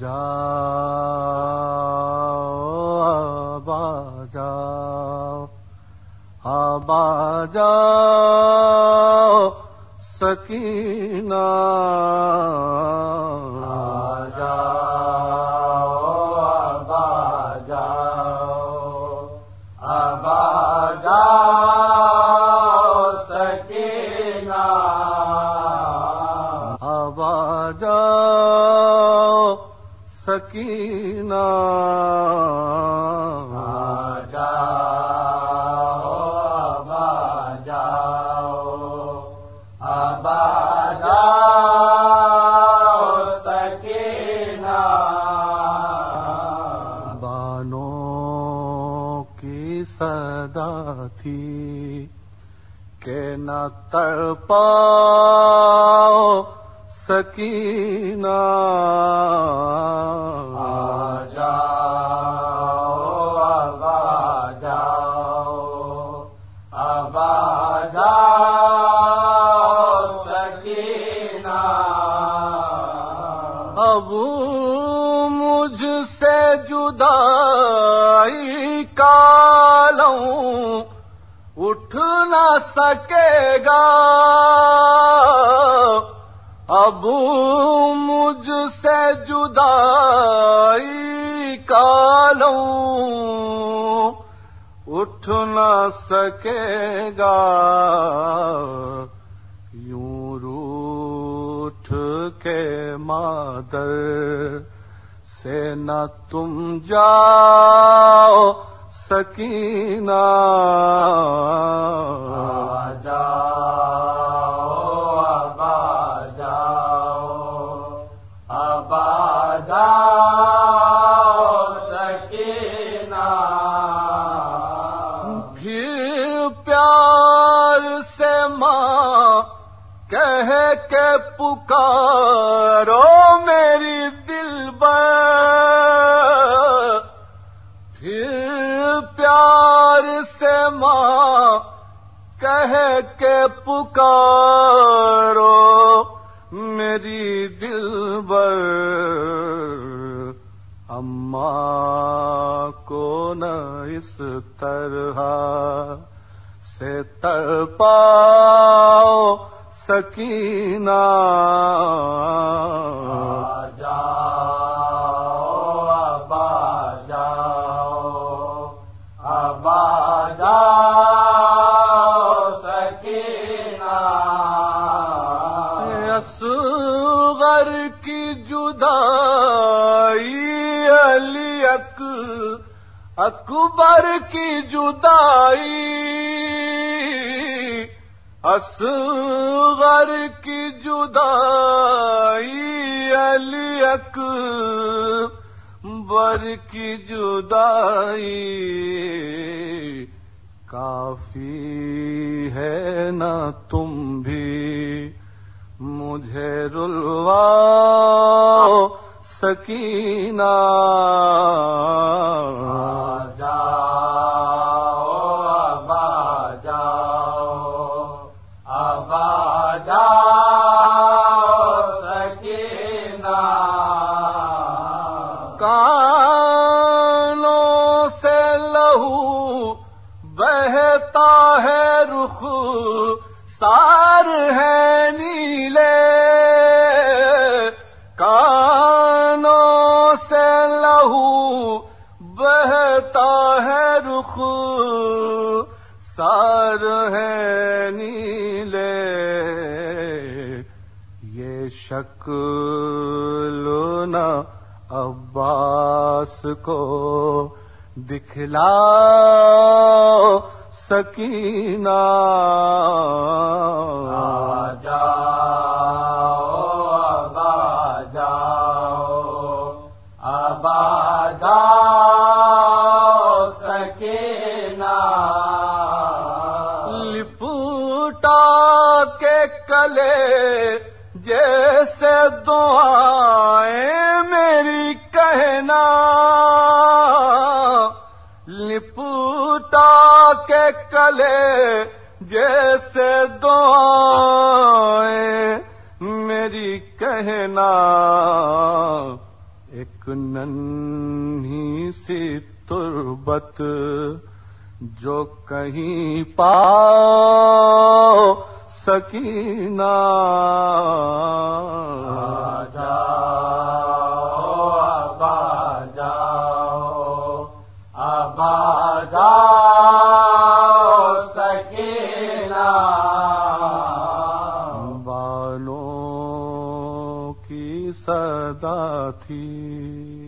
جا باجا آ با جا سکینہ۔ جا باجا سکینہ۔ جا کی صدا تھی کہ نہ تڑ پاؤ سکینہ۔ جاؤ با جاؤ با جاؤ سکینہ اب مجھ سے جدائی کا لوں اٹھ نہ سکے گا۔ اب مجھ سے جدائی کا لوں اٹھ نہ سکے گا، یوں روٹھ کے مادر سے نہ تم جاؤ سکینہ۔ پھر پیار سے ماں کہہ کے پکارو میری دل پھر پیار سے ماں کہہ کے پکارو میری دل بر۔ اماں کو نہ اس طرح سے تڑ پاؤ سکینہ جاؤ با جاؤ با جاؤ سکینہ۔ اصغر کی جدائی، علی اک اکبر کی جدائی۔ اصغر کی جدائی، علی اکبر کی جدائی۔ کافی ہے نہ تم بھی۔ مجھے رلوا سکینہ۔ کانوں سے لہو بہتا ہے رخ سار ہے سے لہو بہتا ہے رخ۔ سار ہے نیلے۔ یہ شکل نہ عباس کو دکھلا سکینہ۔ جاؤ با جاؤ سکینہ۔ لپٹا کے کلے جیسے دعائیں میری کہنا۔ لپٹا کے کلے جیسے دعائیں میری کہنا۔ ایک ننھی سی تربت جو کہیں پا سکینہ۔ پیدا تھی۔